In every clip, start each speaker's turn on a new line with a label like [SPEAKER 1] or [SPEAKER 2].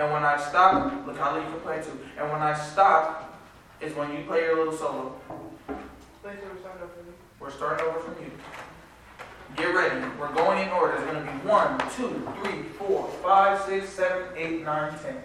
[SPEAKER 1] And when I stop, look, I'll you can play too. And when
[SPEAKER 2] I
[SPEAKER 1] stop, is when you play your little solo. We're starting over from you. We're starting over from you. Get ready. We're going in order. It's going to be 1, 2, 3, 4, 5, 6, 7, 8, 9, 10.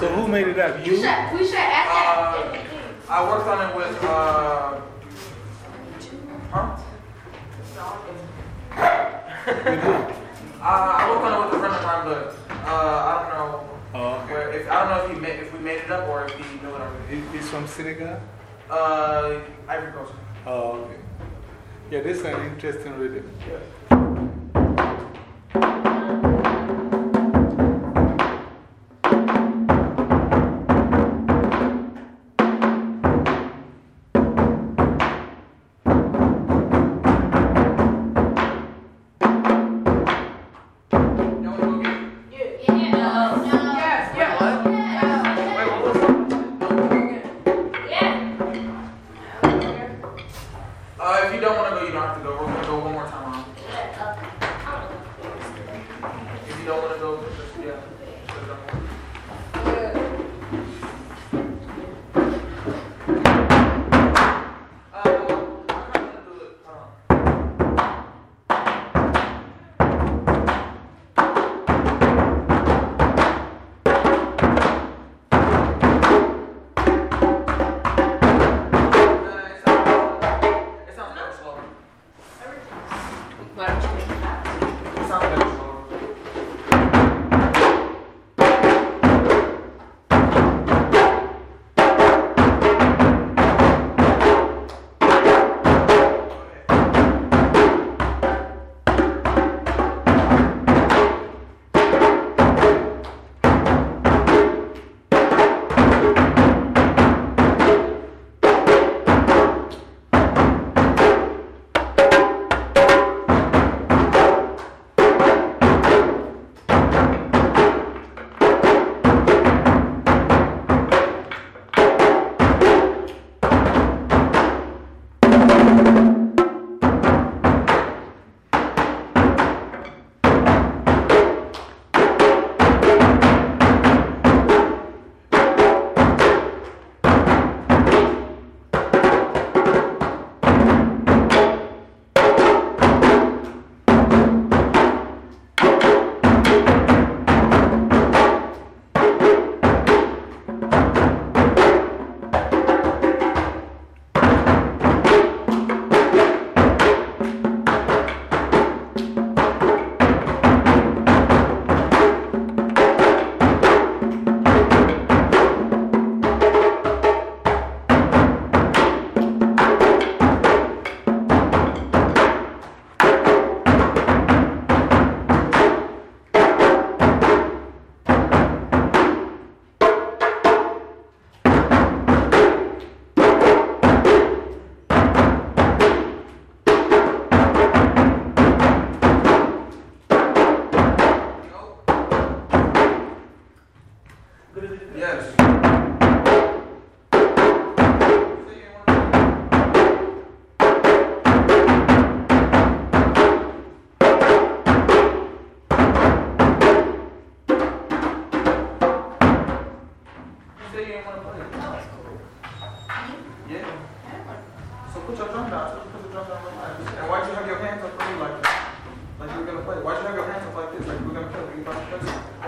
[SPEAKER 1] So
[SPEAKER 2] who made it up?
[SPEAKER 3] We
[SPEAKER 2] You?
[SPEAKER 3] should, we should ask
[SPEAKER 1] Uh. I worked on it with, uh, huh?
[SPEAKER 2] With who?
[SPEAKER 1] Uh, I worked on it with a friend of mine, but uh, I don't know.
[SPEAKER 2] Oh, okay.
[SPEAKER 1] Where, if, I don't know if, he made, if we made it up or if he knew it already.
[SPEAKER 2] He's from Senegal?
[SPEAKER 1] Uh, Ivory Coast.
[SPEAKER 2] Oh, okay. Yeah, this is an interesting rhythm.
[SPEAKER 1] You say you didn't want to play. No, it's cool. Yeah. So put your drum down. So put your drum down. And why'd you have your hands up really like that? Like you were going to play. Why'd you have your hands up like this? Like you were going to play. Were you about to play?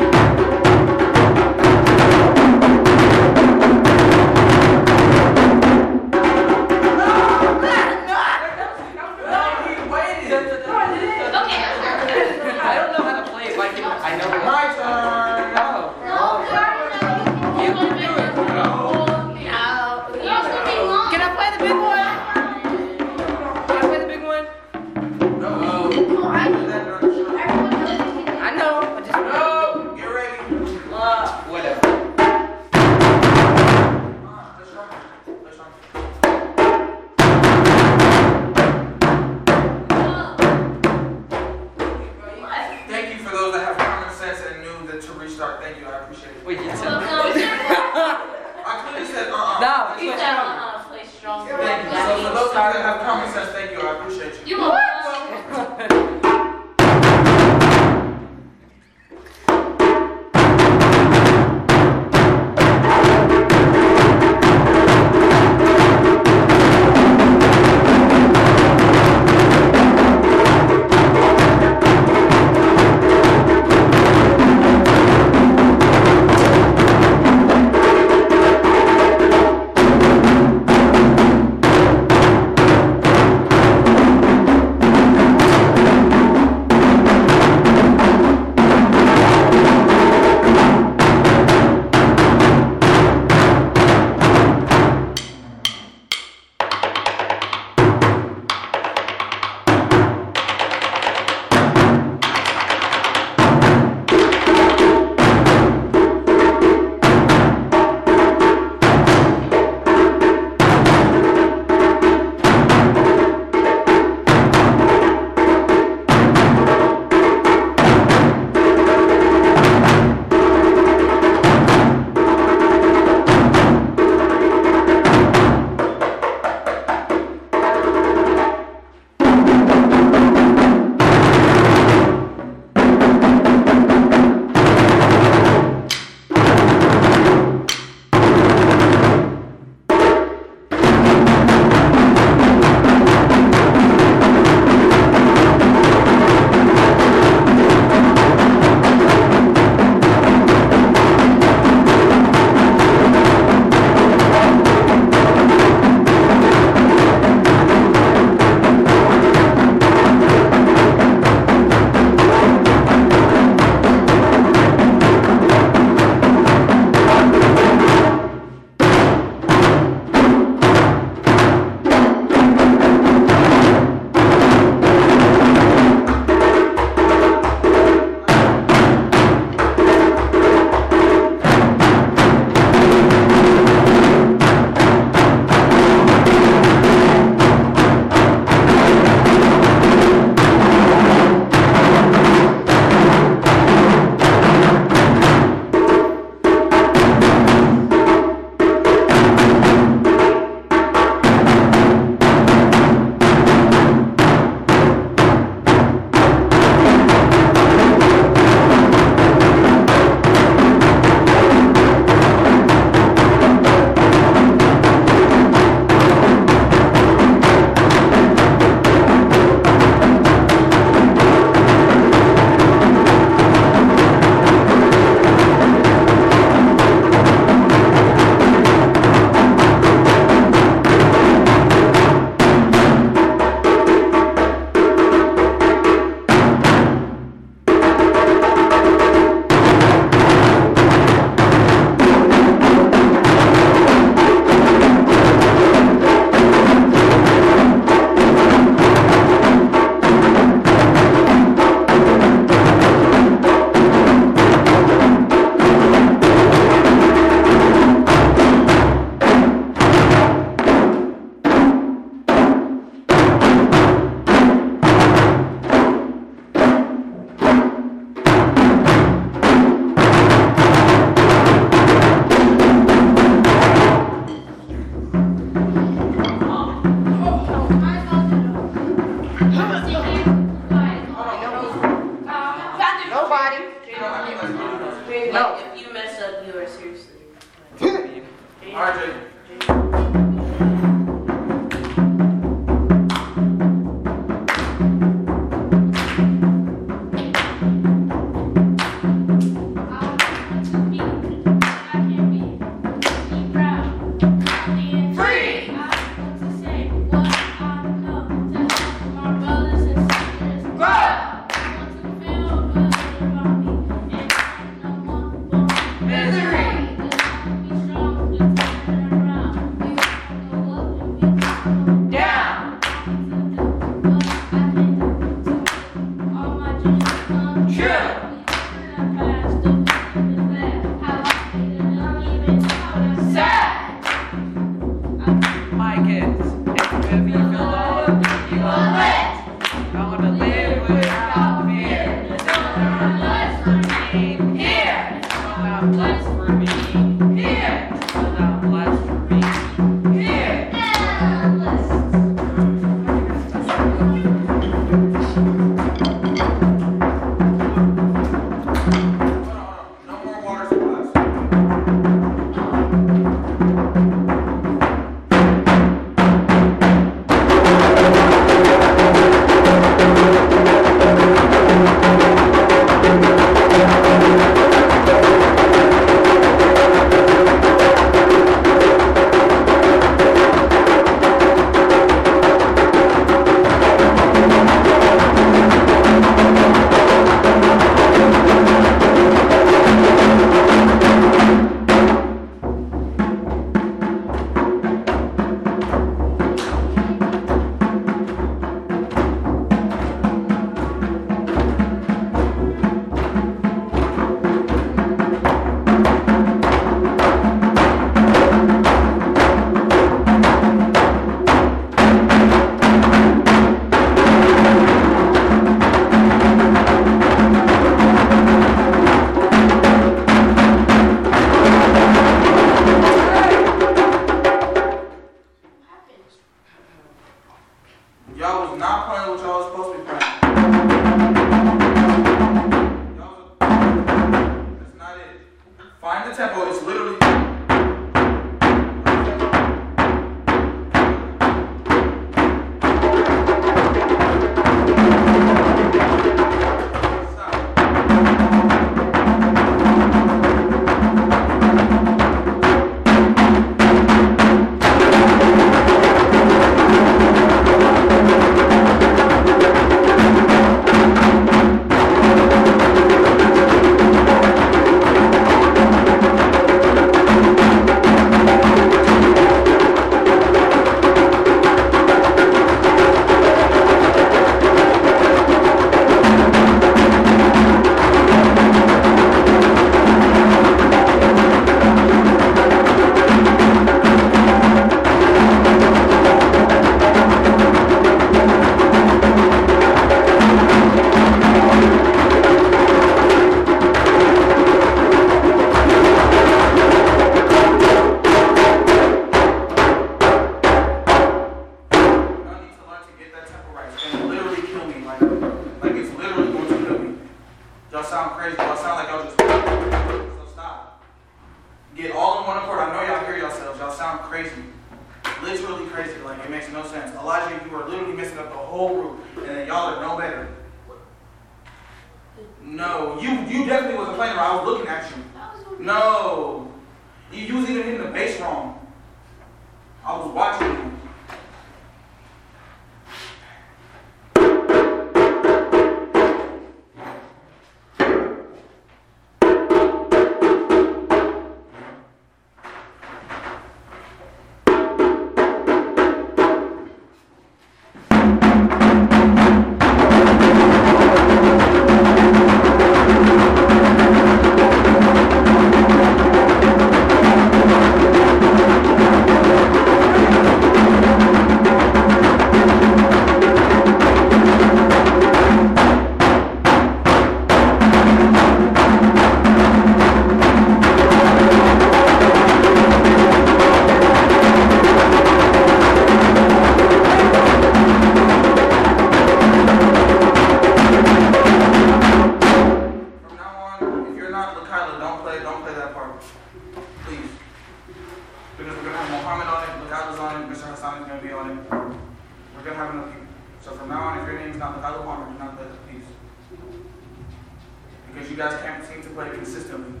[SPEAKER 1] system.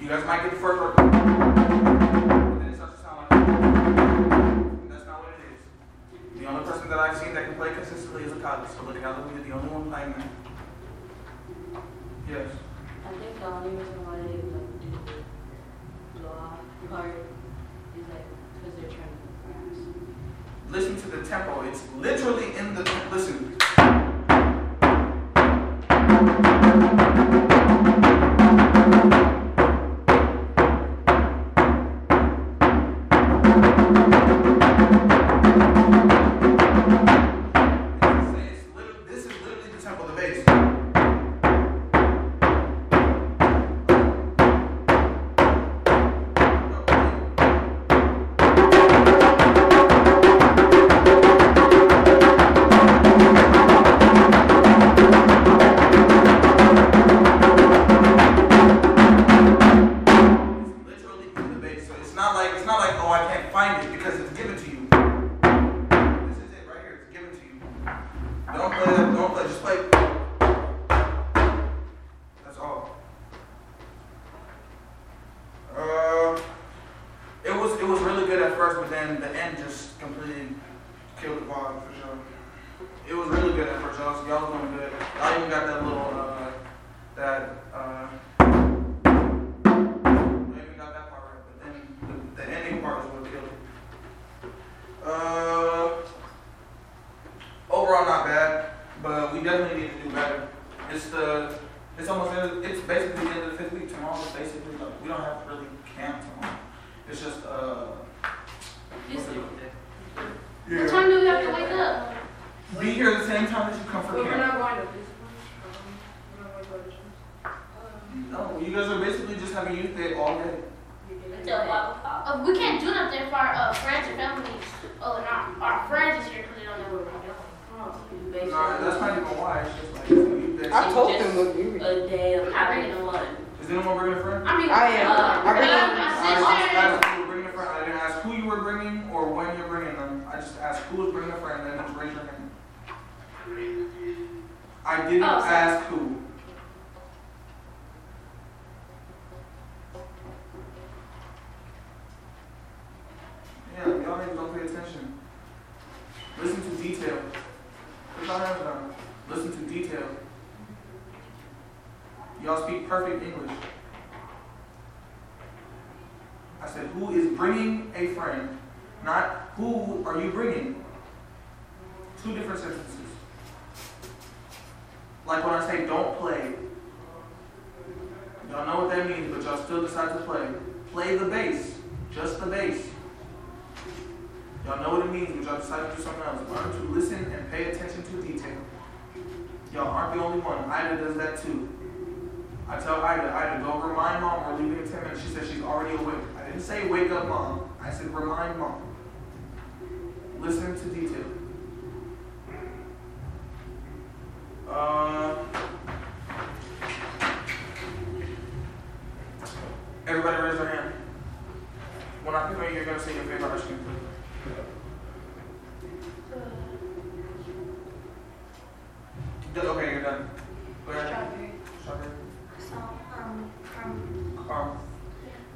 [SPEAKER 1] You guys might get the first record. that's not what it is. The only person that I've seen that can play consistently is a college. So look how we're the only one playing that. Yes.
[SPEAKER 4] I think the only reason why they like blow off part is like because they're trying to practice.
[SPEAKER 1] Listen to the tempo. It's literally in the listen.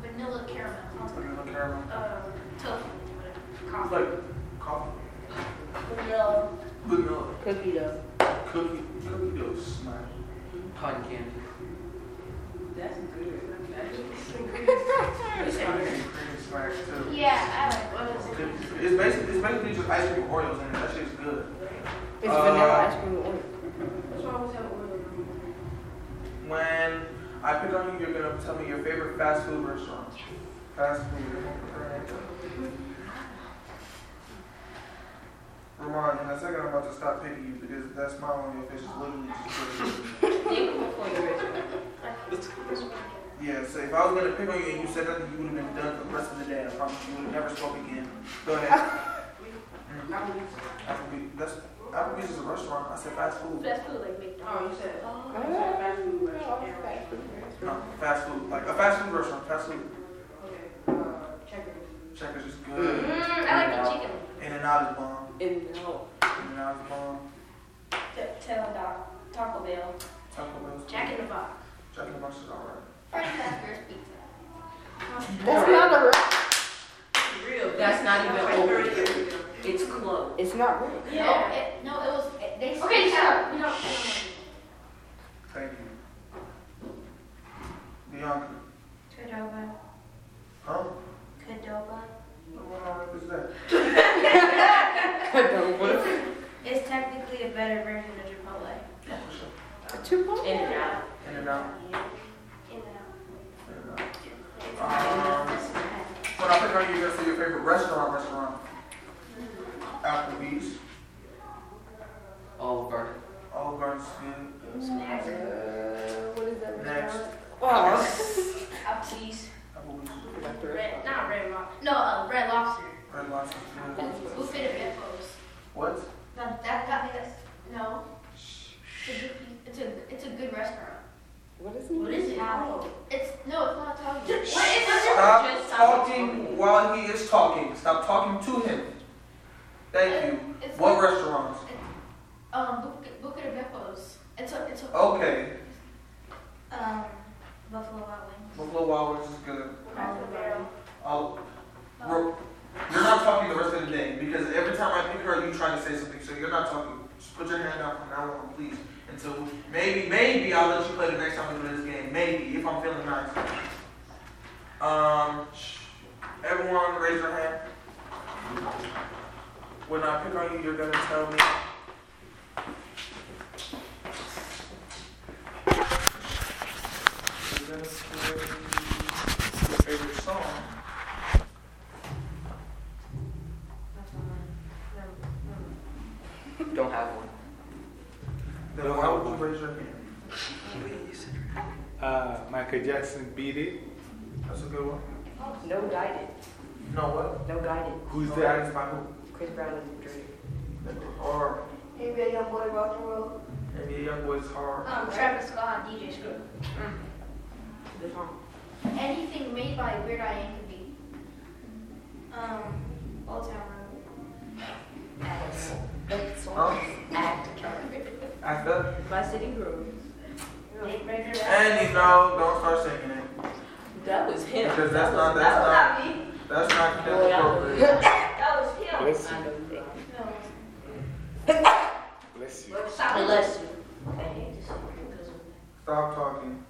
[SPEAKER 3] Vanilla caramel.
[SPEAKER 1] vanilla caramel.
[SPEAKER 3] Uh, tofu.
[SPEAKER 1] It's
[SPEAKER 3] Coffee.
[SPEAKER 1] like coffee.
[SPEAKER 3] Vanilla.
[SPEAKER 1] Vanilla.
[SPEAKER 5] Cookie dough.
[SPEAKER 1] Cookie. Cookie dough smash.
[SPEAKER 6] Cotton candy.
[SPEAKER 4] That's good.
[SPEAKER 1] It's kind of creamy smash too.
[SPEAKER 3] Yeah, I like what is it?
[SPEAKER 1] It's basically, it's basically just ice cream with Oreos in it. That shit's good.
[SPEAKER 5] It's
[SPEAKER 1] Uh,
[SPEAKER 5] vanilla ice cream with oil.
[SPEAKER 4] What's wrong with that oil?
[SPEAKER 1] When I pick on you, you're gonna tell me your favorite fast food restaurant. Fast food. Ramon, in a second, I'm about to stop picking you because that smile on your face is literally just crazy.
[SPEAKER 4] Think before you raise your hand.
[SPEAKER 1] Yeah, so if I was gonna pick on you and you said nothing, you would have been done for the rest of the day. I promise you would have never spoke again. Go ahead. Mm. Applebee's. That's Applebee's is a restaurant. I said fast food.
[SPEAKER 3] Fast food like McDonald's.
[SPEAKER 4] Oh, you said, oh, you said fast food restaurant.
[SPEAKER 1] No, fast food. Like a fast food restaurant. Fast food.
[SPEAKER 4] Okay, uh, checkers.
[SPEAKER 1] Checkers is good.
[SPEAKER 3] Mm, I like the chicken.
[SPEAKER 1] In and out is bomb.
[SPEAKER 5] In And no.
[SPEAKER 1] In and out is bomb.
[SPEAKER 3] Tail dog. Taco Bell.
[SPEAKER 1] Taco Bell's good.
[SPEAKER 3] Jack in the Box.
[SPEAKER 1] Jack in the Box is alright.
[SPEAKER 3] French Fast Pizza.
[SPEAKER 5] That's not a.
[SPEAKER 4] Real. That's not even over. It's close.
[SPEAKER 5] It's not real.
[SPEAKER 3] No, it, no, it was, it, they. Okay, shut up. We don't.
[SPEAKER 1] Thank you. Bianca.
[SPEAKER 3] Qdoba.
[SPEAKER 1] Huh?
[SPEAKER 3] Qdoba.
[SPEAKER 1] What on earth is that?
[SPEAKER 3] It's technically a better version of Chipotle.
[SPEAKER 5] Chipotle.
[SPEAKER 4] In and out.
[SPEAKER 1] In and out.
[SPEAKER 3] In and out.
[SPEAKER 1] In and out. Um, when I pick on you, you're gonna say your favorite restaurant, restaurant. Applebee's.
[SPEAKER 6] Olive Garden.
[SPEAKER 1] Olive Garden's good.
[SPEAKER 3] Snacks.
[SPEAKER 5] Uh, what is that
[SPEAKER 1] Next.
[SPEAKER 5] Restaurant? Oh.
[SPEAKER 3] Applebee's.
[SPEAKER 1] Applebee's.
[SPEAKER 3] Red, not Red Lobster. No, uh, Red Lobster.
[SPEAKER 1] Red Lobster's good.
[SPEAKER 3] Buffet of Biffos.
[SPEAKER 1] What?
[SPEAKER 3] That, that, that, that's, no. It's a, good- it's a, it's a good restaurant.
[SPEAKER 5] What is it?
[SPEAKER 3] What is it? It's, no, it's not Italian. What is
[SPEAKER 1] Stop
[SPEAKER 4] Just
[SPEAKER 1] talking while he is talking. Stop talking to him. Thank you.
[SPEAKER 3] It's
[SPEAKER 1] What restaurants?
[SPEAKER 3] Um, Buca Buca di Beppo. It's a, it's a,
[SPEAKER 1] Okay.
[SPEAKER 3] um, Buffalo Wild Wings.
[SPEAKER 1] Buffalo Wild Wings is good.
[SPEAKER 3] Cracker Barrel.
[SPEAKER 1] I'll, Ro- you're not talking the rest of the day because every time I pick her, you try to say something. So you're not talking. Just put your hand out from now on, please. Until maybe, maybe I'll let you play the next time we do this game. Maybe if I'm feeling nice. Um, everyone, raise your hand. When I pick on you, you're gonna tell me. You're gonna your favorite song.
[SPEAKER 6] Don't have one.
[SPEAKER 1] Then why would you raise your hand?
[SPEAKER 2] Uh, Michael Jackson beat it.
[SPEAKER 1] That's a good one.
[SPEAKER 5] No Guidance.
[SPEAKER 1] No what?
[SPEAKER 5] No Guidance.
[SPEAKER 2] Who's
[SPEAKER 1] No,
[SPEAKER 2] that?
[SPEAKER 1] is by who?
[SPEAKER 5] Chris Brown and Drake.
[SPEAKER 1] Or
[SPEAKER 3] Hey,
[SPEAKER 1] young boys hard.
[SPEAKER 3] Um, Travis Scott, DJ Screw.
[SPEAKER 4] The song.
[SPEAKER 3] Anything made by Weird Al Yankovic. Um, Old Town
[SPEAKER 1] Huh?
[SPEAKER 5] Act.
[SPEAKER 1] Act up.
[SPEAKER 5] By City Grove.
[SPEAKER 3] Road. Make.
[SPEAKER 1] And you know, don't start singing it.
[SPEAKER 5] That was him.
[SPEAKER 1] Because that's not,
[SPEAKER 3] That
[SPEAKER 1] that's
[SPEAKER 3] was
[SPEAKER 1] not,
[SPEAKER 3] not me.
[SPEAKER 1] that's not
[SPEAKER 5] yeah.
[SPEAKER 1] appropriate.
[SPEAKER 3] That was him.
[SPEAKER 2] Bless you.
[SPEAKER 5] know you think.
[SPEAKER 3] No.
[SPEAKER 2] Bless you.
[SPEAKER 5] Bless you. I hate you
[SPEAKER 1] Stop talking.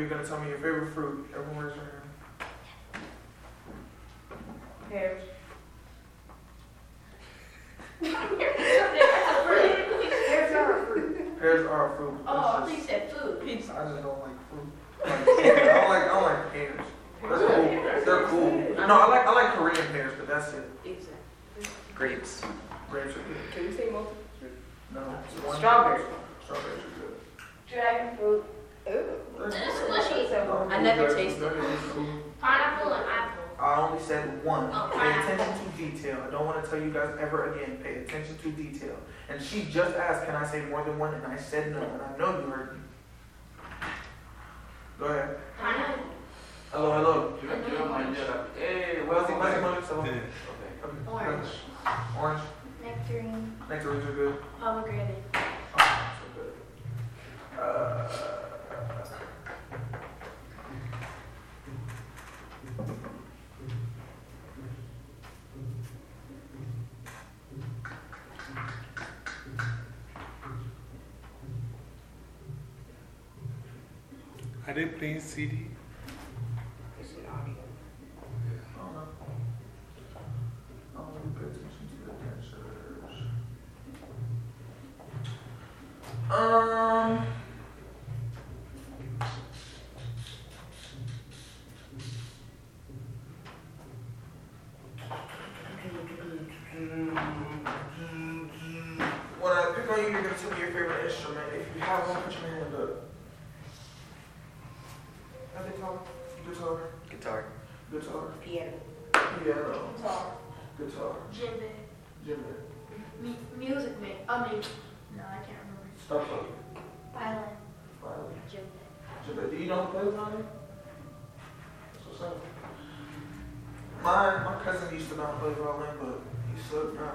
[SPEAKER 1] When I pick on you, you're gonna tell me your favorite fruit. Everyone raise their hand.
[SPEAKER 5] Pears.
[SPEAKER 3] There's our fruit.
[SPEAKER 1] Pears are a fruit.
[SPEAKER 3] Oh, I
[SPEAKER 1] It's
[SPEAKER 3] think said food.
[SPEAKER 1] just- I just don't like fruit. Like, I don't like, I don't like pears. They're cool. They're cool. No, I like, I like Korean pears, but that's it.
[SPEAKER 5] Exactly.
[SPEAKER 6] Grapes.
[SPEAKER 1] Grapes are good.
[SPEAKER 5] Can we say multiple?
[SPEAKER 1] No, it's one-
[SPEAKER 5] Strawberry.
[SPEAKER 1] Strawberries are good.
[SPEAKER 3] Dragon fruit.
[SPEAKER 5] Ooh.
[SPEAKER 1] They're
[SPEAKER 3] It's
[SPEAKER 1] good.
[SPEAKER 3] squishy.
[SPEAKER 5] I never tasted.
[SPEAKER 3] Pineapple and apple.
[SPEAKER 1] I only said one.
[SPEAKER 3] Oh,
[SPEAKER 1] Pay attention to detail. I don't want to tell you guys ever again. Pay attention to detail. And she just asked, can I say more than one? And I said no. And I know you heard me. Go ahead.
[SPEAKER 3] Pineapple.
[SPEAKER 1] Hello, hello.
[SPEAKER 6] Yo, yo mañana. Eh,
[SPEAKER 1] Well,
[SPEAKER 6] well,
[SPEAKER 1] I think so.
[SPEAKER 6] Okay.
[SPEAKER 3] Orange.
[SPEAKER 1] Orange.
[SPEAKER 3] Nectarine.
[SPEAKER 1] Nectarines are good.
[SPEAKER 3] Pomegranate.
[SPEAKER 1] Oh, so good. Uh,
[SPEAKER 2] Are they playing CD?
[SPEAKER 5] Audio.
[SPEAKER 1] To. Um. When I pick on you, you're gonna tell me your favorite instrument. If you have one, put your hand up. Guitar. Guitar.
[SPEAKER 6] Guitar.
[SPEAKER 1] Guitar.
[SPEAKER 5] Piano.
[SPEAKER 1] Piano.
[SPEAKER 3] Guitar.
[SPEAKER 1] Guitar.
[SPEAKER 3] Djembe.
[SPEAKER 1] Djembe.
[SPEAKER 3] mu- Music man. I mean, no, I can't remember.
[SPEAKER 1] Stop talking.
[SPEAKER 3] Violin.
[SPEAKER 1] Violin.
[SPEAKER 3] Djembe.
[SPEAKER 1] Djembe. Do you know who plays violin? That's what's up. My, my cousin used to not play violin, but he sucked now.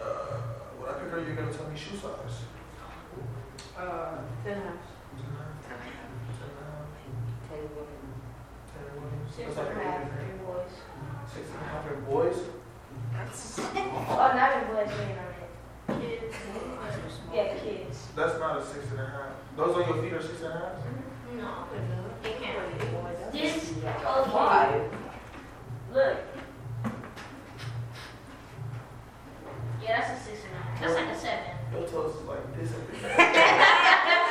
[SPEAKER 1] uh, when I pick her, you're gonna tell me shoe size.
[SPEAKER 5] Uh, ten and
[SPEAKER 3] Six
[SPEAKER 1] That's
[SPEAKER 3] and
[SPEAKER 1] like
[SPEAKER 3] a half.
[SPEAKER 1] eight.
[SPEAKER 3] Boys.
[SPEAKER 1] Six and a half in boys.
[SPEAKER 3] Oh, not in boys, wait a minute. Kids. Yeah, kids.
[SPEAKER 1] That's not a six and a half. Those on your feet are six and a half?
[SPEAKER 3] No, they can't. This,
[SPEAKER 5] Oh,
[SPEAKER 3] okay.
[SPEAKER 5] five.
[SPEAKER 3] Look. Yeah, that's a six and a half. That's like a seven.
[SPEAKER 1] Your toes is like this and this.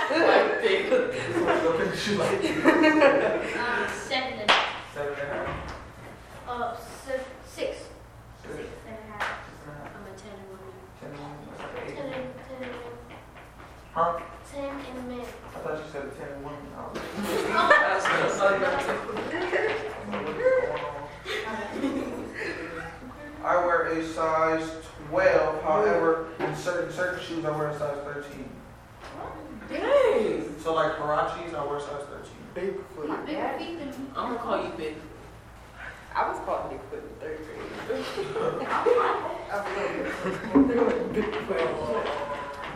[SPEAKER 1] This one's gonna make you like this.
[SPEAKER 3] Um, seven and a half.
[SPEAKER 1] Seven and a half.
[SPEAKER 3] Uh, se- six.
[SPEAKER 1] Six
[SPEAKER 3] Six and a half.
[SPEAKER 1] and a half.
[SPEAKER 3] I'm a ten and one.
[SPEAKER 1] Ten and one. Like
[SPEAKER 3] Ten
[SPEAKER 1] eight.
[SPEAKER 3] and, ten and one.
[SPEAKER 1] Huh?
[SPEAKER 3] Ten and a minute.
[SPEAKER 1] I thought you said ten and one. I was like,
[SPEAKER 6] That's that's not
[SPEAKER 1] I'm like, what is going on? I wear a size 12. However, in certain certain shoes, I wear a size 13.
[SPEAKER 5] Dang.
[SPEAKER 1] So like Huaraches, I wear a size 13.
[SPEAKER 5] Big foot.
[SPEAKER 3] Bigger feet.
[SPEAKER 4] I'm gonna call you big.
[SPEAKER 5] I was called big foot in third grade. I was called big foot.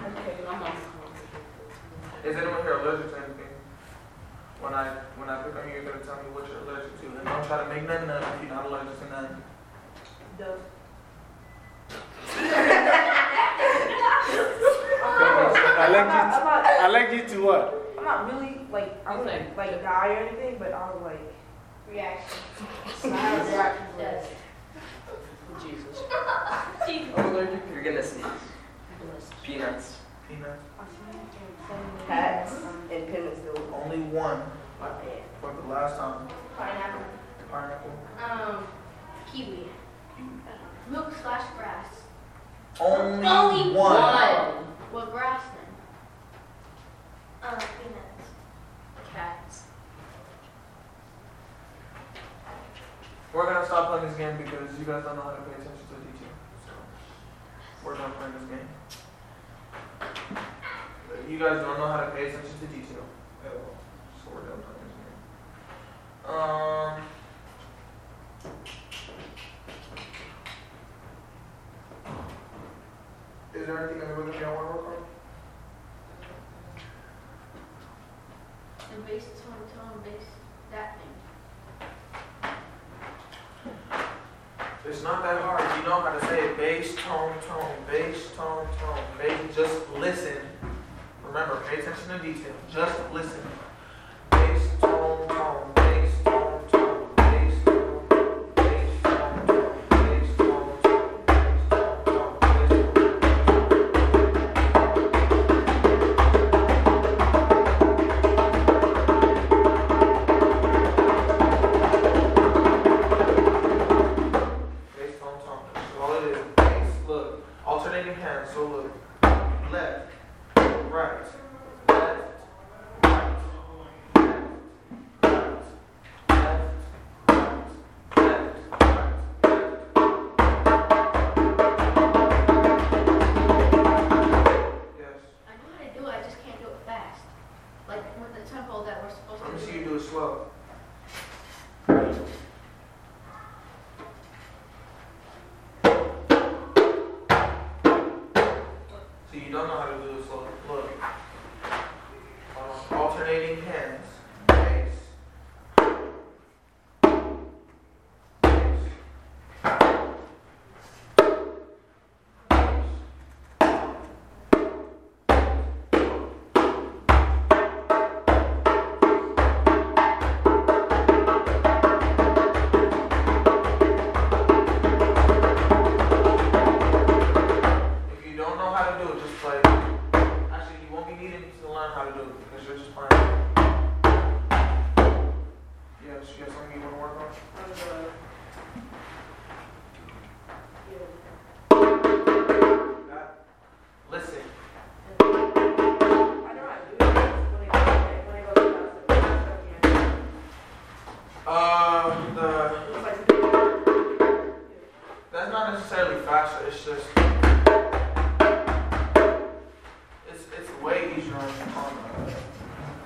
[SPEAKER 4] Okay, my mom's calling.
[SPEAKER 1] Is anyone here allergic to anything? When I when I pick on you, you're gonna tell me what you're allergic to, and don't try to make nothing up if you're not allergic to nothing.
[SPEAKER 5] Dove.
[SPEAKER 2] Allergic,
[SPEAKER 5] I'm not,
[SPEAKER 2] allergic to what?
[SPEAKER 5] I'm not really like, I
[SPEAKER 4] He's
[SPEAKER 5] wouldn't
[SPEAKER 4] like-
[SPEAKER 5] like die or anything, but I was like,
[SPEAKER 3] Reaction.
[SPEAKER 5] I have reactions
[SPEAKER 3] Yes.
[SPEAKER 5] like,
[SPEAKER 4] Jesus.
[SPEAKER 6] I'm allergic. You're gonna sneeze. Peanuts.
[SPEAKER 1] Peanuts.
[SPEAKER 5] cats and Pennisville.
[SPEAKER 1] Only one
[SPEAKER 5] My
[SPEAKER 1] for the last time.
[SPEAKER 3] Pineapple.
[SPEAKER 1] Pineapple.
[SPEAKER 3] Um, kiwi. Milk slash grass.
[SPEAKER 1] Only,
[SPEAKER 3] Only
[SPEAKER 1] one.
[SPEAKER 3] one. What grass? You cats.
[SPEAKER 1] We're gonna stop playing this game because you guys don't know how to pay attention to detail. So we're gonna play this game. You guys don't know how to pay attention to detail at all. So we're done playing this game. Um Is there anything in the room that you want to work on?
[SPEAKER 3] and base its hometown tone, base that thing.
[SPEAKER 1] It's not that hard. You know how to say it. Bass, tone, tone, bass, tone, tone. Bass, just listen. Remember, pay attention to detail. Just listen. Bass, tone, tone.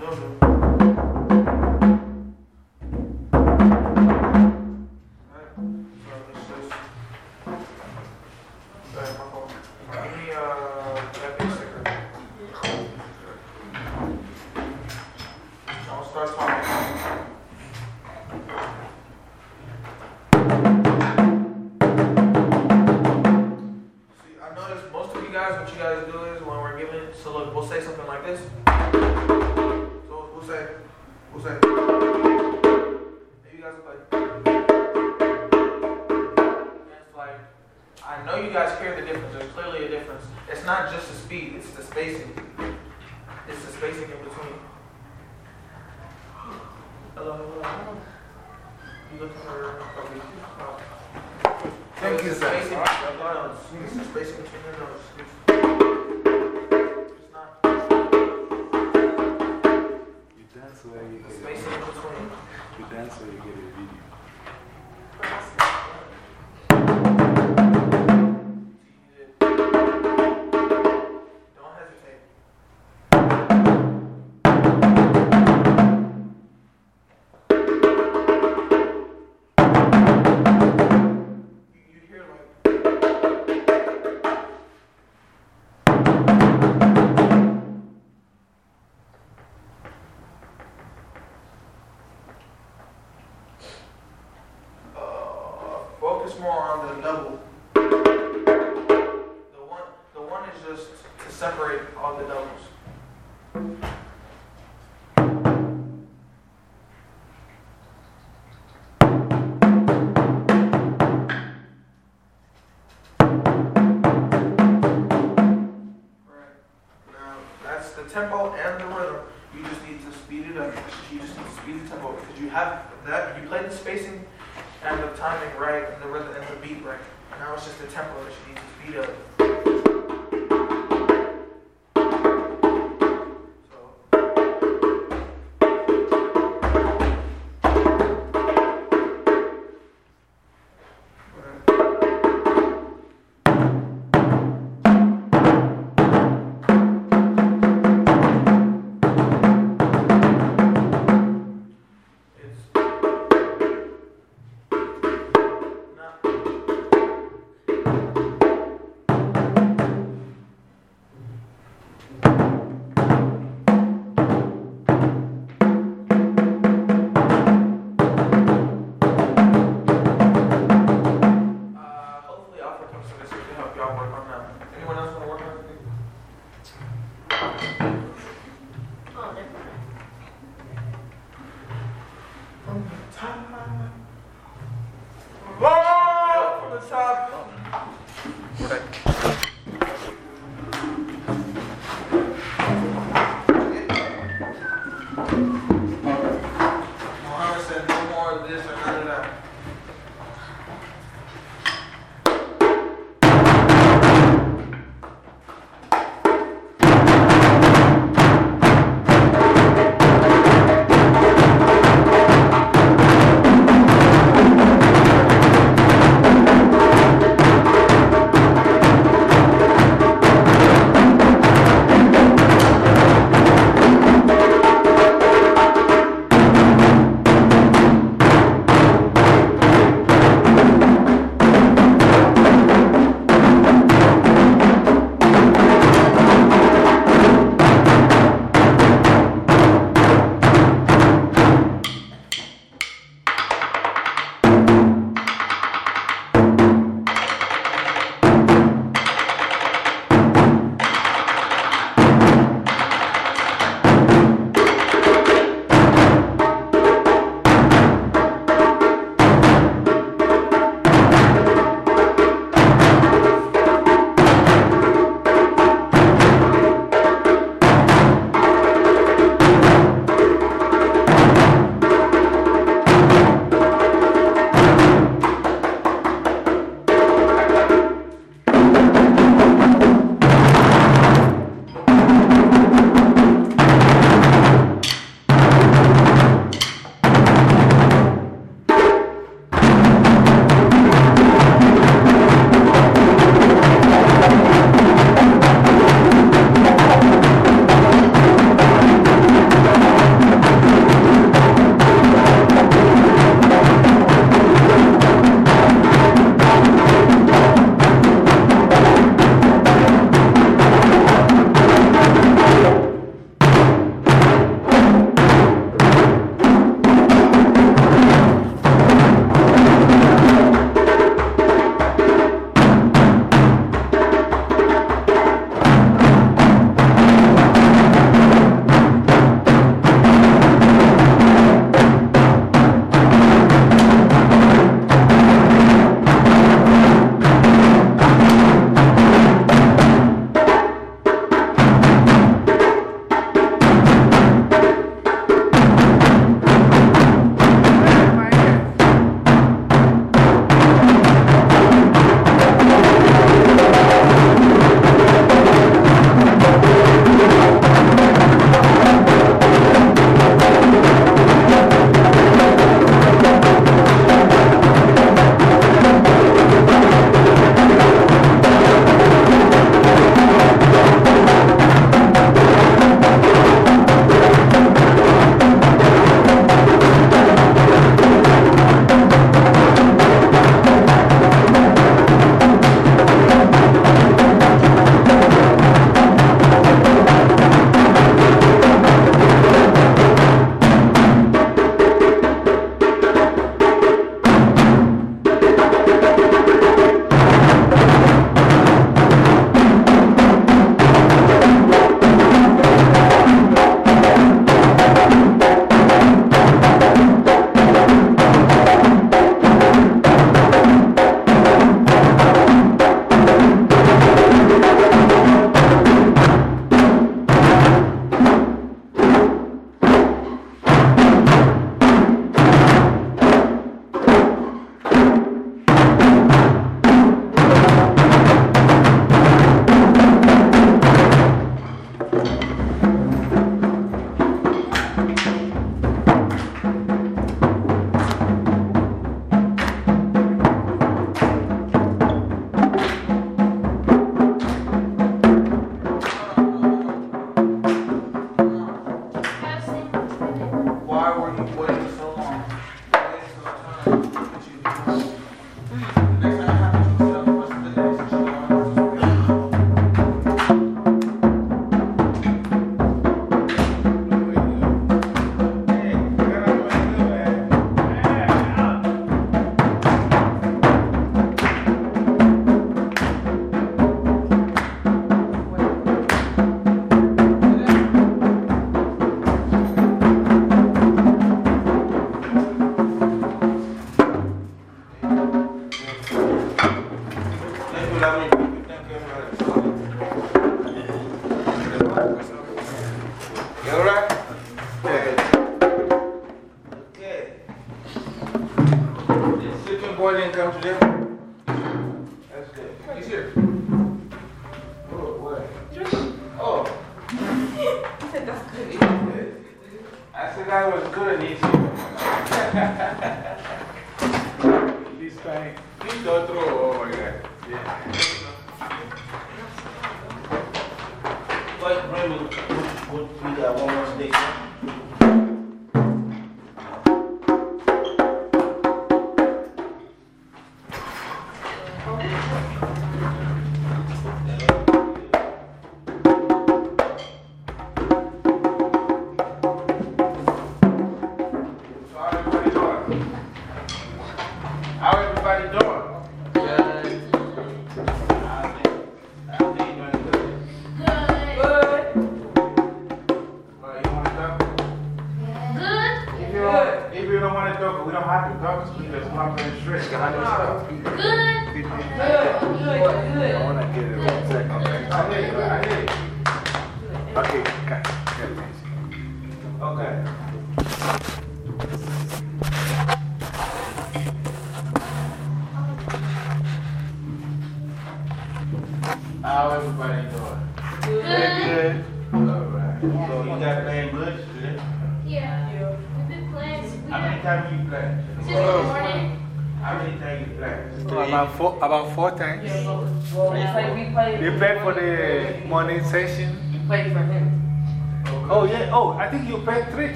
[SPEAKER 2] Тоже.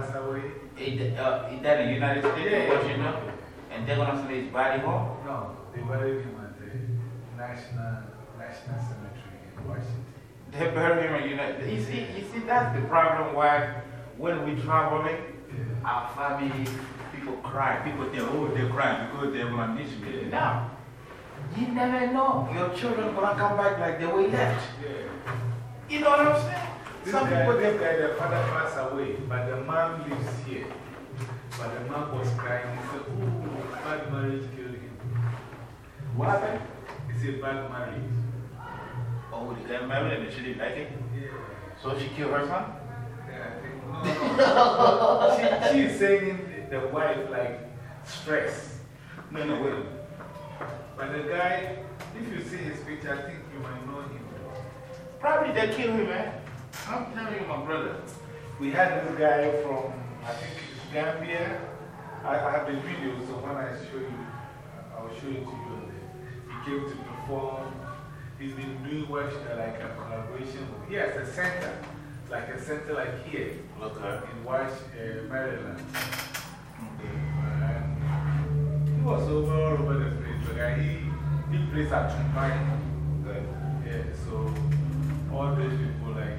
[SPEAKER 2] Passed away?
[SPEAKER 7] He, uh, he died in the United States,
[SPEAKER 2] Yeah.
[SPEAKER 7] you know? And they're going to send his body home?
[SPEAKER 2] No, they buried him at the National, National Cemetery in Washington.
[SPEAKER 7] They bury him in the United You see, you see, that's the problem why when we traveling,
[SPEAKER 2] Yeah.
[SPEAKER 7] our family, people cry. People think, oh, they're crying because they're going to miss me. No. You never know. Your children going to come back like the way left. You know what I'm saying?
[SPEAKER 2] This
[SPEAKER 7] Some
[SPEAKER 2] guy,
[SPEAKER 7] people,
[SPEAKER 2] this
[SPEAKER 7] they,
[SPEAKER 2] guy, the father passed away, but the mom lives here. But the mom was crying. He said, Oh, bad marriage killed him.
[SPEAKER 7] what happened?
[SPEAKER 2] He said, Bad marriage.
[SPEAKER 7] Oh, they got married and she didn't like it?
[SPEAKER 2] Yeah.
[SPEAKER 7] So she killed her son?
[SPEAKER 2] Yeah, I think, no, no. she, she's saying the wife, like, stress.
[SPEAKER 7] No, no, wait.
[SPEAKER 2] But the guy, if you see his picture, I think you might know him.
[SPEAKER 7] Probably they killed him, man. I'm telling you, my brother.
[SPEAKER 2] We had this guy from, I think it's Gambia. I, I have the video, so when I show you, I'll show it to you. He came to perform. He's been doing work like a collaboration. with- He has a center, like a center like here
[SPEAKER 7] Okay.
[SPEAKER 2] in Wash, uh, Maryland. And he was over all over the place. But uh, he, he plays at Tumbai. Yeah, so all those people, like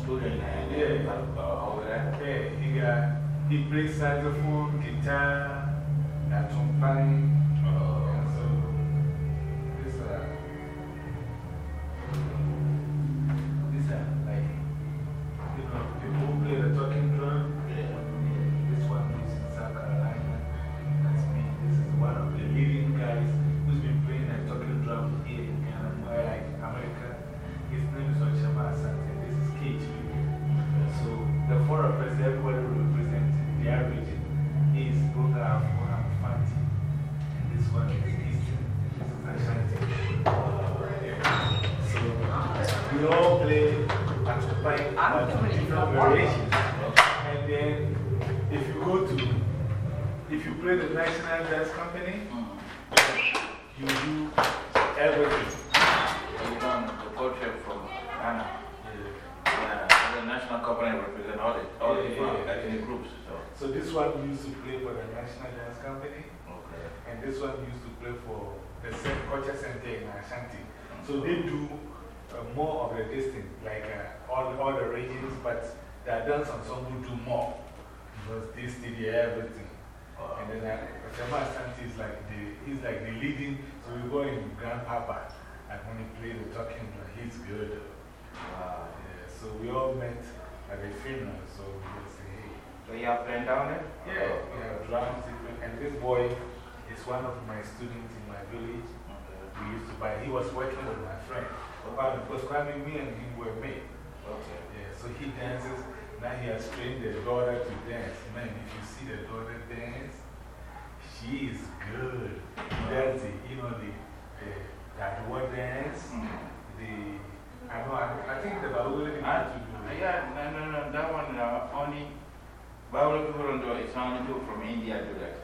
[SPEAKER 7] student and
[SPEAKER 2] Yeah.
[SPEAKER 7] uh, over there?
[SPEAKER 2] Yeah, he, got, he plays saxophone, guitar, and trumpet.
[SPEAKER 7] Oh.
[SPEAKER 1] Have
[SPEAKER 2] to do it.
[SPEAKER 1] yeah, no, no, no, that one uh, only, Bible people don't do it. It's only people from India do that.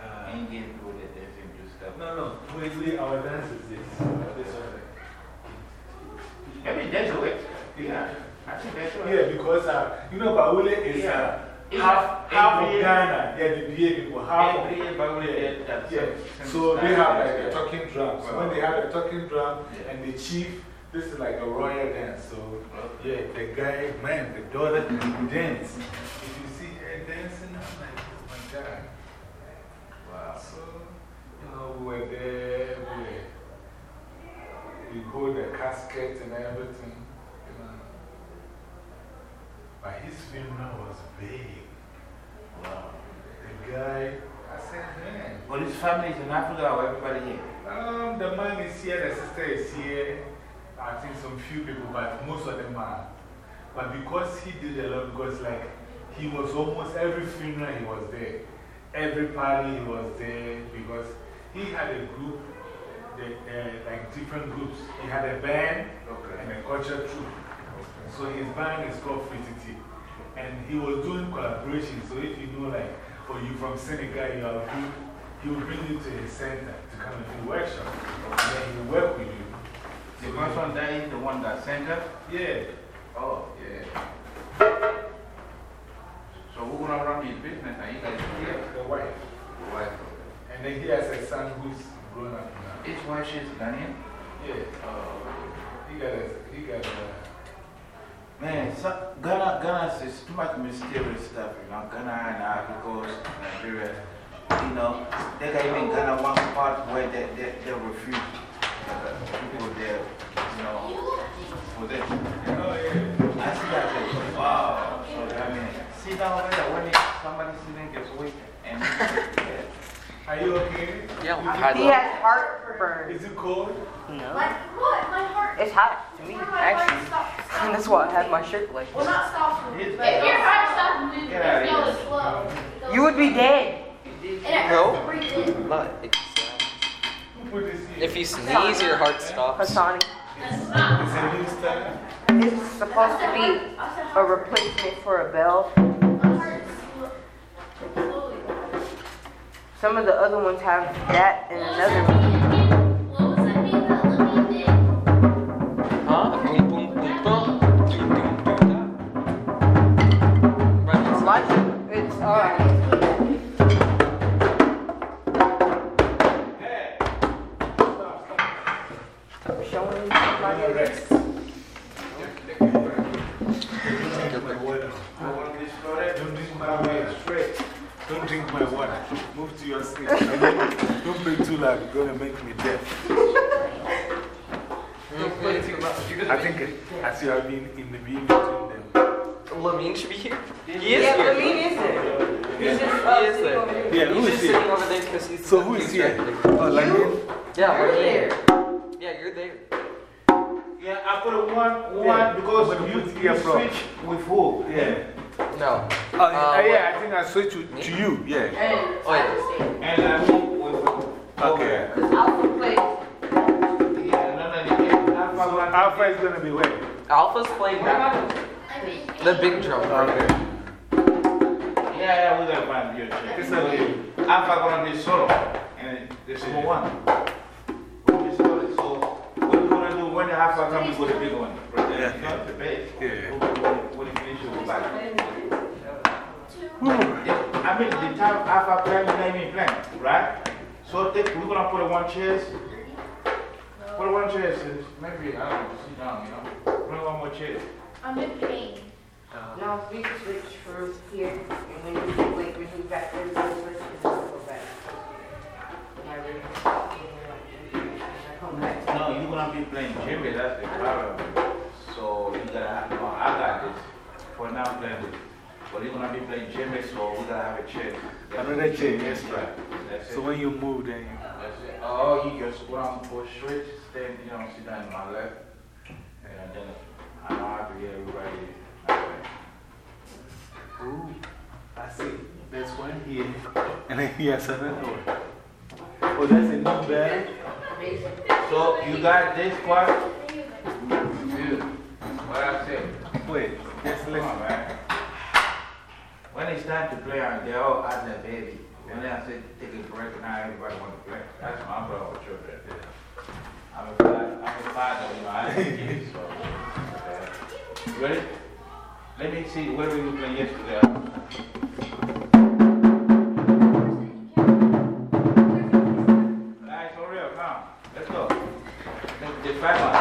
[SPEAKER 2] Uh,
[SPEAKER 1] Indian people that dancing do stuff.
[SPEAKER 2] no, no, usually our dance is this. this one.
[SPEAKER 1] Maybe they do it. Yeah. I think do it.
[SPEAKER 2] Yeah, because uh, you know, Baule is
[SPEAKER 1] Yeah.
[SPEAKER 2] uh, half, half of Ghana. Yeah, the BA people, half of
[SPEAKER 1] Bible,
[SPEAKER 2] Yeah, so they have like a talking drum. So when they have a talking drum and the chief, this is like a royal dance. So, yeah, the guy, man, the daughter can dance. If you see her dancing, I'm like, oh my God.
[SPEAKER 1] Wow.
[SPEAKER 2] So, you know, we were there, we, were, we hold the casket and everything. You know. But his funeral was big.
[SPEAKER 1] Wow.
[SPEAKER 2] The guy, I said, man.
[SPEAKER 1] But his family is in Africa or everybody here?
[SPEAKER 2] Um, the man is here, the sister is here. I think some few people, but most of them are. But because he did a lot, because like he was almost every funeral he was there, every party he was there, because he had a group, the, uh, like different groups. He had a band and a culture troupe. So his band is called Frititi. And he was doing collaboration. So if you know, like, for you from Senegal, you are good, he will bring you to his center to come and do workshop. And then he will work with you.
[SPEAKER 1] The first one that is the one that sent her?
[SPEAKER 2] Yeah.
[SPEAKER 1] Oh.
[SPEAKER 2] Yeah.
[SPEAKER 1] So who gonna run his business now? You guys here?
[SPEAKER 2] The wife.
[SPEAKER 1] Wife.
[SPEAKER 2] And then he has a son who's grown up now.
[SPEAKER 1] His wife is Ghanaian?
[SPEAKER 2] Yeah.
[SPEAKER 1] Oh.
[SPEAKER 2] He got a, he got a,
[SPEAKER 1] Man, so, Ghana, Ghana is too much mysterious stuff, you know. Ghana and Africa, Nigeria. You know, they got even Ghana one part where they, they, they refuse people there, you know, for them.
[SPEAKER 2] yeah.
[SPEAKER 1] I see that, I say, wow. So, I mean, sit down over there when it, somebody sitting gets weak and. yeah.
[SPEAKER 2] Are you okay?
[SPEAKER 6] Yeah,
[SPEAKER 2] Is
[SPEAKER 6] we
[SPEAKER 2] it
[SPEAKER 6] had
[SPEAKER 5] He has heartburn.
[SPEAKER 2] Is it cold?
[SPEAKER 6] No.
[SPEAKER 3] Like what? My heart.
[SPEAKER 5] It's hot to me, actually. And that's why I have my shirt like
[SPEAKER 3] Well, not stops moving. If your heart stops moving,
[SPEAKER 1] Get out
[SPEAKER 3] it's
[SPEAKER 1] of
[SPEAKER 3] going
[SPEAKER 1] here.
[SPEAKER 3] slow.
[SPEAKER 5] You would be dead.
[SPEAKER 3] And
[SPEAKER 6] No.
[SPEAKER 3] to breathe.
[SPEAKER 6] Not, it's,
[SPEAKER 2] Who put this here?
[SPEAKER 6] If you sneeze, your heart stops.
[SPEAKER 2] It's a new style.
[SPEAKER 5] It's supposed to be a replacement for a bell.
[SPEAKER 3] My heart is slow. Slowly.
[SPEAKER 5] Some of the other ones have that and another one.
[SPEAKER 3] What was that mean? That Olympian did?
[SPEAKER 6] Huh? Boom, boom, boom, boom. It's
[SPEAKER 5] alright.
[SPEAKER 2] Don't drink my water. Don't drink my water. Straight. Don't drink my water. Move to your seat. And then Don't play too loud. You're going to make me deaf. I think as you have been in the being between them.
[SPEAKER 6] Lamine should be here. He is
[SPEAKER 5] Yeah,
[SPEAKER 6] here.
[SPEAKER 5] Lamine is there. He's just
[SPEAKER 6] He is there.
[SPEAKER 5] here.
[SPEAKER 2] Yeah, who here?
[SPEAKER 6] over there because he's.
[SPEAKER 2] So who is here? Oh,
[SPEAKER 6] Yeah, Lamine.
[SPEAKER 5] there.
[SPEAKER 6] Yeah, you're there.
[SPEAKER 1] Yeah, I put a one, one
[SPEAKER 2] Yeah.
[SPEAKER 1] because you,
[SPEAKER 2] you put
[SPEAKER 1] you
[SPEAKER 2] here from-
[SPEAKER 1] switch with who?
[SPEAKER 2] Yeah.
[SPEAKER 6] No.
[SPEAKER 2] Oh,
[SPEAKER 6] Uh,
[SPEAKER 2] yeah, I think I switch to, to you. Yeah.
[SPEAKER 5] And
[SPEAKER 6] Oh, yeah.
[SPEAKER 1] And I move with who?
[SPEAKER 2] Okay.
[SPEAKER 5] Because Alpha plays.
[SPEAKER 1] Yeah, no, no, no. Alpha one.
[SPEAKER 2] Alpha is going to be where?
[SPEAKER 6] Alpha's playing that. The big drum.
[SPEAKER 8] Okay.
[SPEAKER 1] Yeah, yeah, we gotta find your chair.
[SPEAKER 8] It's okay.
[SPEAKER 1] Alpha gonna be solo, and the small one. Gonna do when the Alpha comes with the big one? Right there,
[SPEAKER 8] Yeah.
[SPEAKER 1] you know, the bass.
[SPEAKER 8] Yeah.
[SPEAKER 1] When, back. I mean, the time Alpha playing, you let me play, right? So take, we're gonna put one chairs. Put one chair, sis. maybe, I don't know, sit down, you know. Bring one more chair.
[SPEAKER 3] I'm in pain.
[SPEAKER 5] No, we can switch first here, and when you, like, when you back there, go first, and
[SPEAKER 1] No, you're gonna be playing Jimmy, that's the problem. So you gotta have, no, I got this. For now, playing with. But you're gonna be playing Jimmy, so we gotta have a chair.
[SPEAKER 2] Another chair, yes,
[SPEAKER 1] Right. That's it.
[SPEAKER 2] So when you move, then you.
[SPEAKER 1] Oh, you just go down, go straight, stand, you know, sit down in my left. And then I know how to hear everybody.
[SPEAKER 2] Ooh, I see. There's one here, and then he has another one. Oh, that's a new bag?
[SPEAKER 1] So you got this part? Dude, what I said.
[SPEAKER 2] Wait, just listen.
[SPEAKER 1] on, man. When it's time to play, and they all act their baby. When I say take a break, now everybody want to play. That's my brother with children. I'm a father, I'm a father, you know, I have kids, so. You ready? Let me see, where we were you playing yesterday? The, the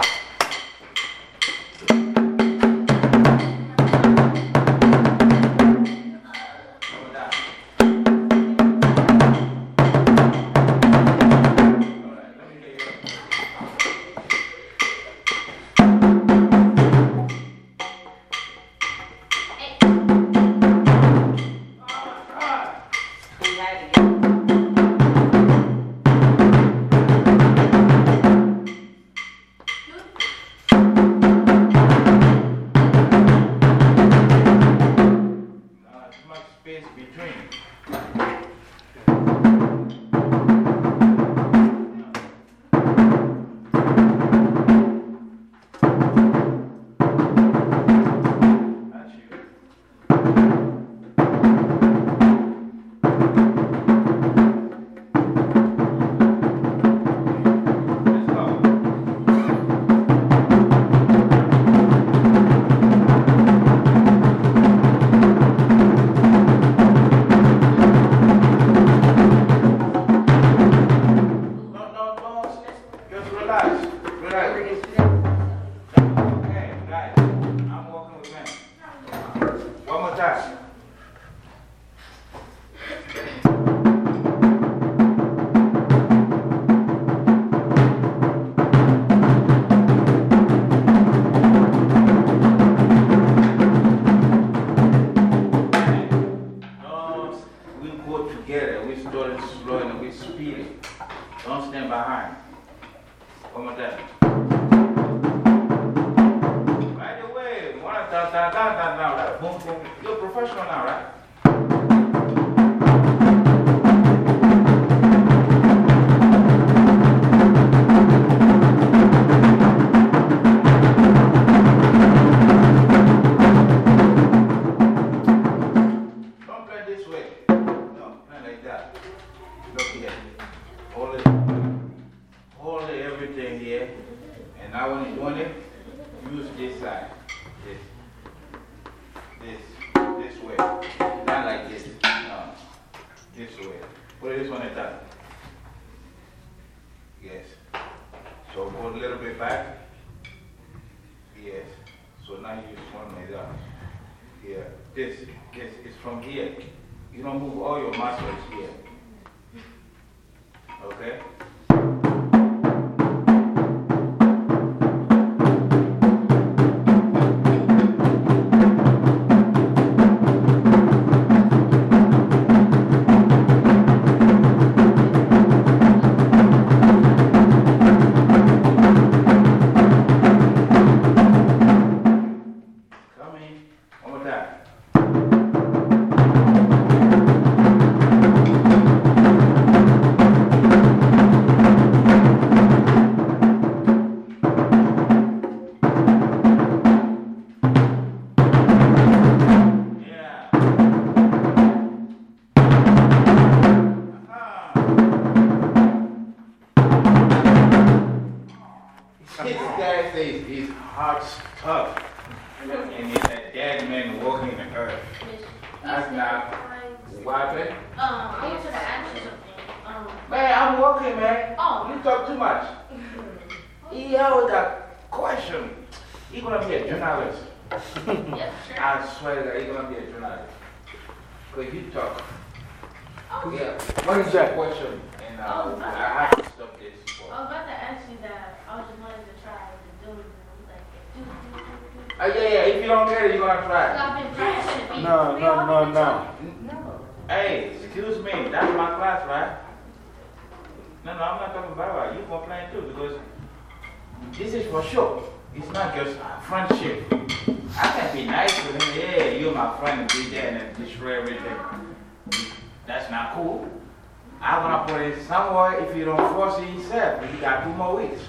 [SPEAKER 1] put if you don't force it yourself. You got two more weeks.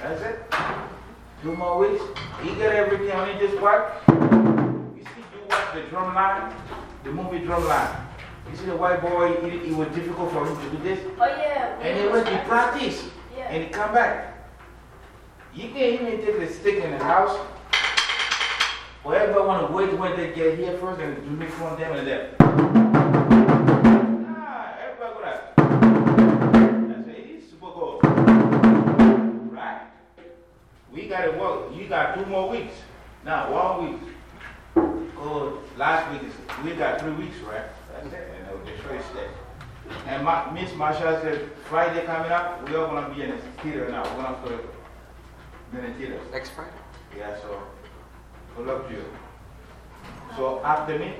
[SPEAKER 1] That's it. Two more weeks. He get everything on it, just work. You see, you watch the drum line, the movie Drumline. You see the white boy, it, it was difficult for him to do this.
[SPEAKER 3] Oh, yeah.
[SPEAKER 1] And he went to practice.
[SPEAKER 3] Yeah.
[SPEAKER 1] And he come back. You can't even take the stick in the house. Well, everybody want to wait when they get here first and do me one them and them. We got to work. You got two more weeks. Now, one week. Good. Last week, is, we got three weeks, right? That's it. And the show is there. And Ma Miss Marsha said, Friday coming up, we are going to be in the theater now. We're going to put it in the theater.
[SPEAKER 6] Next Friday.
[SPEAKER 1] Yeah, so good luck to you. So after me,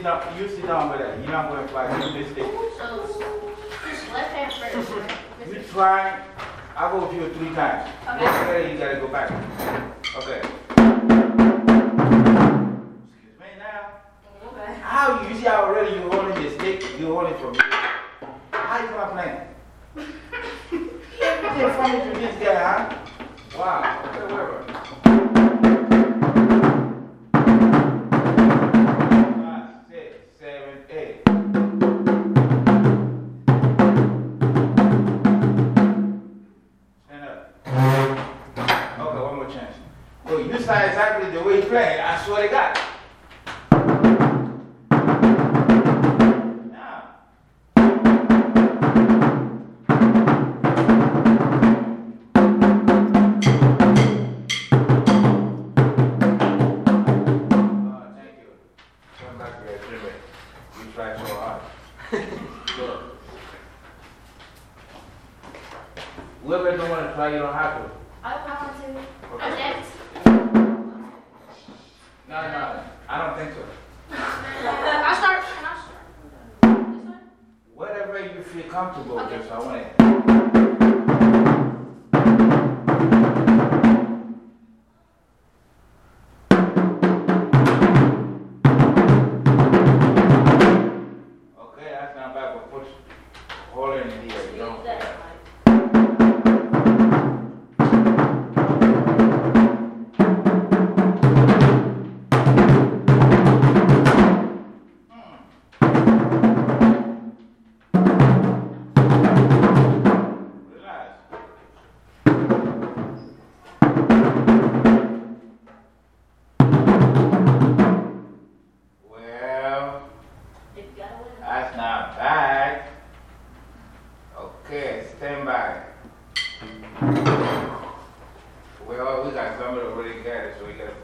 [SPEAKER 1] Sit down. You sit down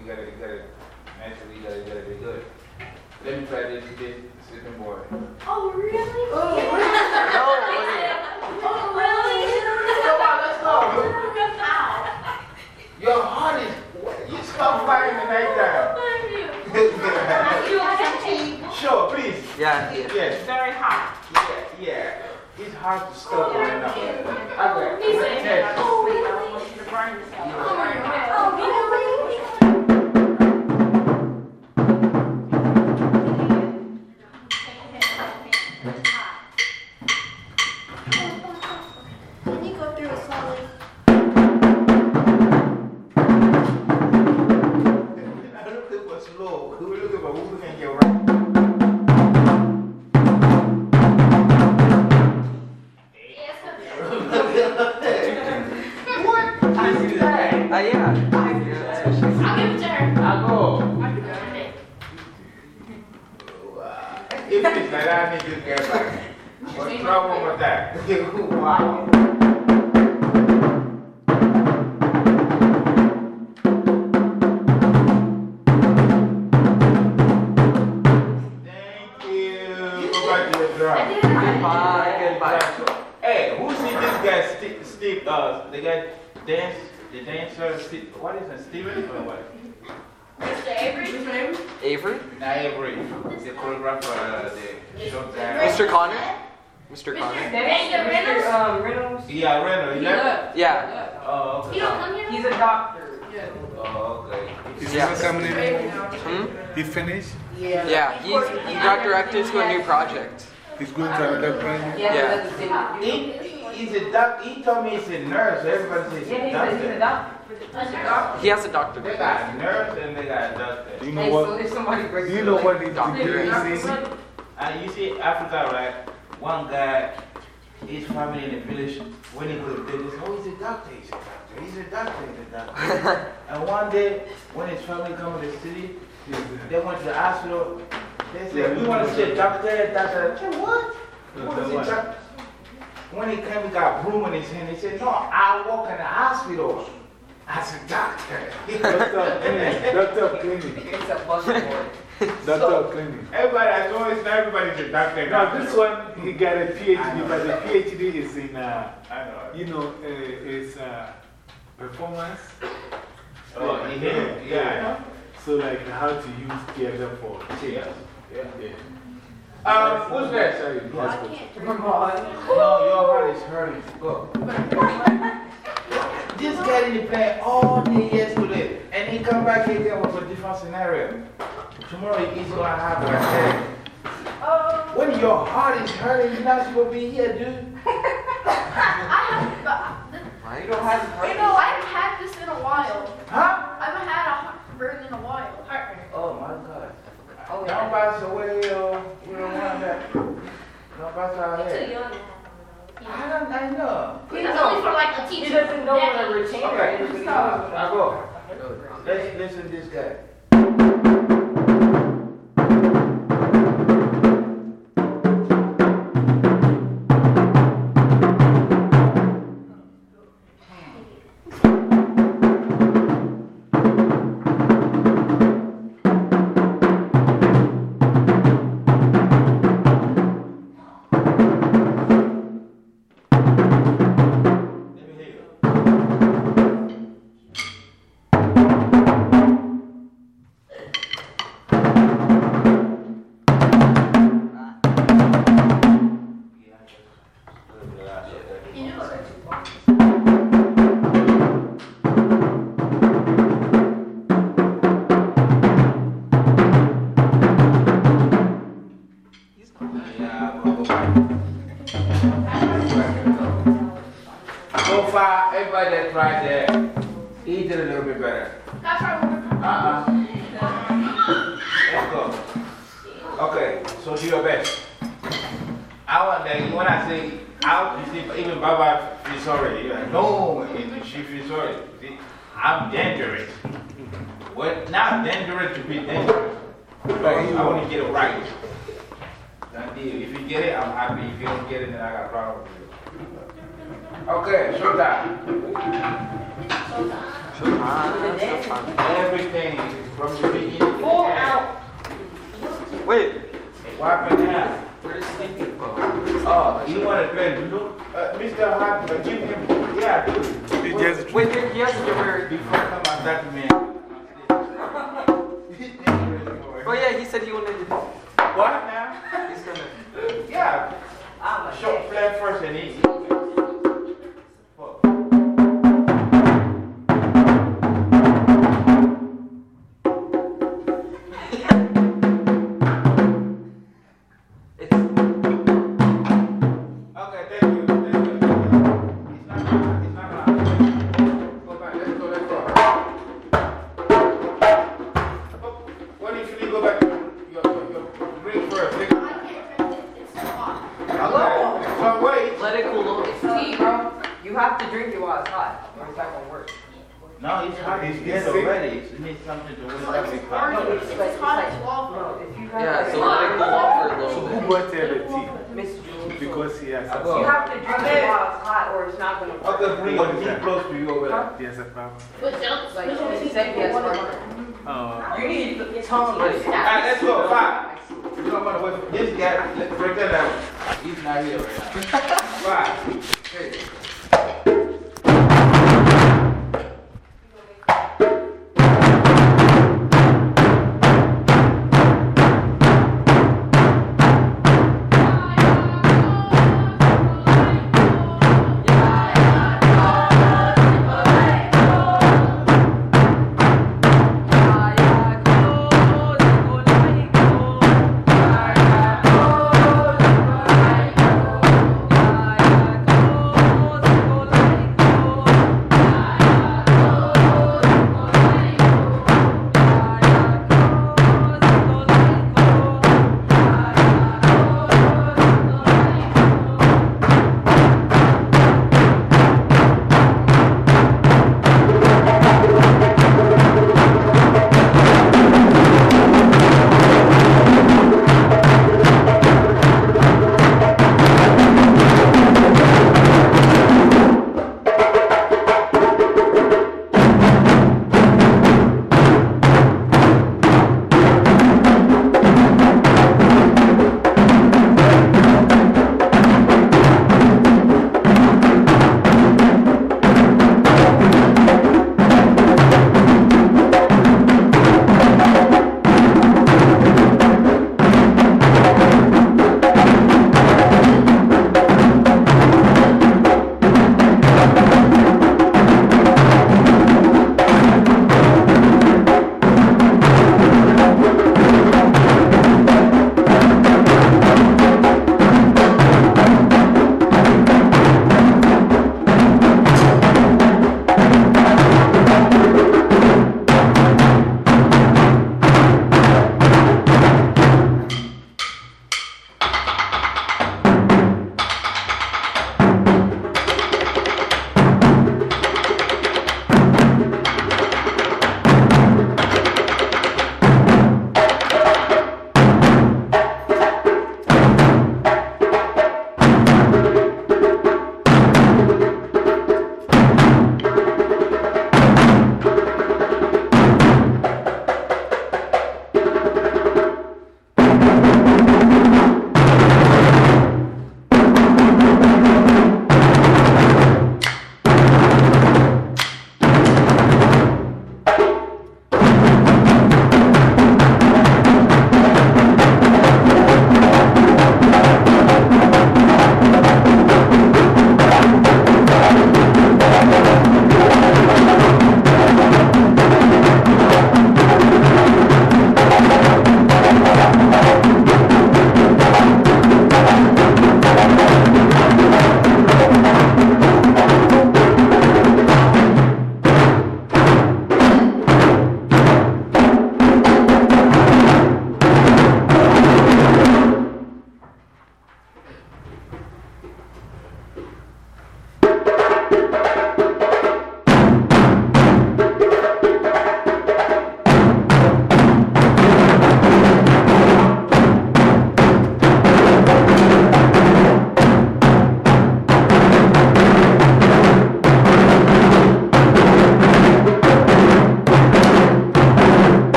[SPEAKER 1] so we gotta, we gotta, we gotta, mentally, we gotta, gotta be good. Let me try this, this sleeping boy.
[SPEAKER 3] Oh, really? Oh,
[SPEAKER 6] No,
[SPEAKER 3] really?
[SPEAKER 1] Come on, let's go.
[SPEAKER 3] Ow.
[SPEAKER 1] Your heart is, you stop fighting the nighttime.
[SPEAKER 3] Thank you. You okay?
[SPEAKER 1] Sure, please.
[SPEAKER 6] Yeah, yeah.
[SPEAKER 1] Yes,
[SPEAKER 5] Very hot.
[SPEAKER 1] yeah, yeah. It's hard to stop right now. Okay,
[SPEAKER 3] He said,
[SPEAKER 1] next.
[SPEAKER 3] oh,
[SPEAKER 5] I
[SPEAKER 3] really? Oh,
[SPEAKER 5] He's
[SPEAKER 2] going to another planet?
[SPEAKER 5] Yeah,
[SPEAKER 6] Yeah.
[SPEAKER 5] that's the thing.
[SPEAKER 1] He, he's a doc, he told me he's a nurse, everybody says he's
[SPEAKER 5] Yeah,
[SPEAKER 1] a
[SPEAKER 5] he's a, he's a
[SPEAKER 1] doctor.
[SPEAKER 5] doctor.
[SPEAKER 6] He has a
[SPEAKER 1] doctor.
[SPEAKER 6] They
[SPEAKER 1] got a nurse and they got a doctor.
[SPEAKER 2] You know
[SPEAKER 5] so
[SPEAKER 2] what?
[SPEAKER 5] if somebody
[SPEAKER 2] Do you know what his
[SPEAKER 6] Doctor.
[SPEAKER 2] degree is in?
[SPEAKER 1] And you see, Africa, right? One guy, his family in the village, when he goes to business, oh, he's a doctor, he's a doctor, he's a doctor, he's a doctor. and one day, when his family come to the city, they went to the hospital, they said, we want to see a doctor, doctor. I said, what? We want to see a doctor. When he came, he got broom in his hand. He said, no, I work in the hospital as a doctor.
[SPEAKER 2] Doctor Clinic. Doctor Clinic.
[SPEAKER 5] It's a buzzword.
[SPEAKER 2] Doctor Clinic.
[SPEAKER 1] Everybody, I know it's not everybody's a doctor.
[SPEAKER 2] Now, this one, he got a PhD, but the PhD is in, uh,
[SPEAKER 1] know.
[SPEAKER 2] you know, uh, it's uh, performance.
[SPEAKER 1] Oh, did? Yeah, I know.
[SPEAKER 2] So, like, how to use theater for change.
[SPEAKER 1] Yeah.
[SPEAKER 2] Yeah.
[SPEAKER 1] Um, who's next?
[SPEAKER 2] Sorry,
[SPEAKER 3] I can't drink.
[SPEAKER 5] Come on.
[SPEAKER 1] No, your heart is hurting. Go. this guy didn't play all day yesterday, and he come back here again with a different scenario. Tomorrow he's gonna have a headache.
[SPEAKER 3] Oh.
[SPEAKER 1] When your heart is hurting, you're not supposed to be here, dude.
[SPEAKER 3] I have, but,
[SPEAKER 5] You don't have to
[SPEAKER 3] you know, I haven't had this in a while.
[SPEAKER 1] Huh?
[SPEAKER 3] I haven't had a heartburn in a while. Heartburn.
[SPEAKER 1] Oh my God.
[SPEAKER 5] Oh,
[SPEAKER 1] Don't pass away, uh, we don't want that. Don't pass our
[SPEAKER 3] Too
[SPEAKER 1] head.
[SPEAKER 3] young.
[SPEAKER 1] I don't, I know.
[SPEAKER 3] It's only for like a teacher.
[SPEAKER 5] He doesn't know what a
[SPEAKER 3] That
[SPEAKER 5] retainer
[SPEAKER 1] Okay,
[SPEAKER 5] is.
[SPEAKER 1] stop. I
[SPEAKER 5] what
[SPEAKER 1] go. Let's listen to this guy.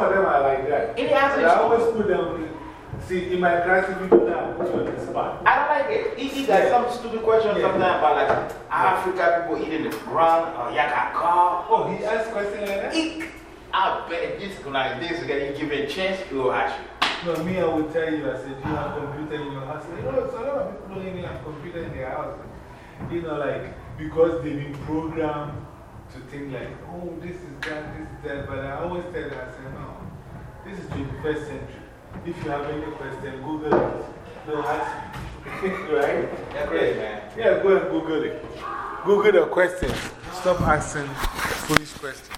[SPEAKER 2] some of them are like that.
[SPEAKER 1] It.
[SPEAKER 2] I always put them in. See, in my class, if you do that, I put you on the spot.
[SPEAKER 1] I don't like it. It's like yeah. some stupid
[SPEAKER 2] questions
[SPEAKER 1] sometimes about like Africa people eating the ground or yaka car.
[SPEAKER 2] Oh, he asks questions like that?
[SPEAKER 1] Eek. I bet this like this, that you give a chance, he will ask you.
[SPEAKER 2] No, me, I will tell you, I said, you have computer in your house? You know, so a lot of people don't even have computer in their house. You know, like, because they've been programmed think like, oh, this is that, this is that. But I always tell them I say, no, this is 21st century. If you have any question, Google it. They'll ask you. right?
[SPEAKER 1] Yeah, great, man.
[SPEAKER 2] Yeah, go and Google it. Google the question. Stop asking foolish questions.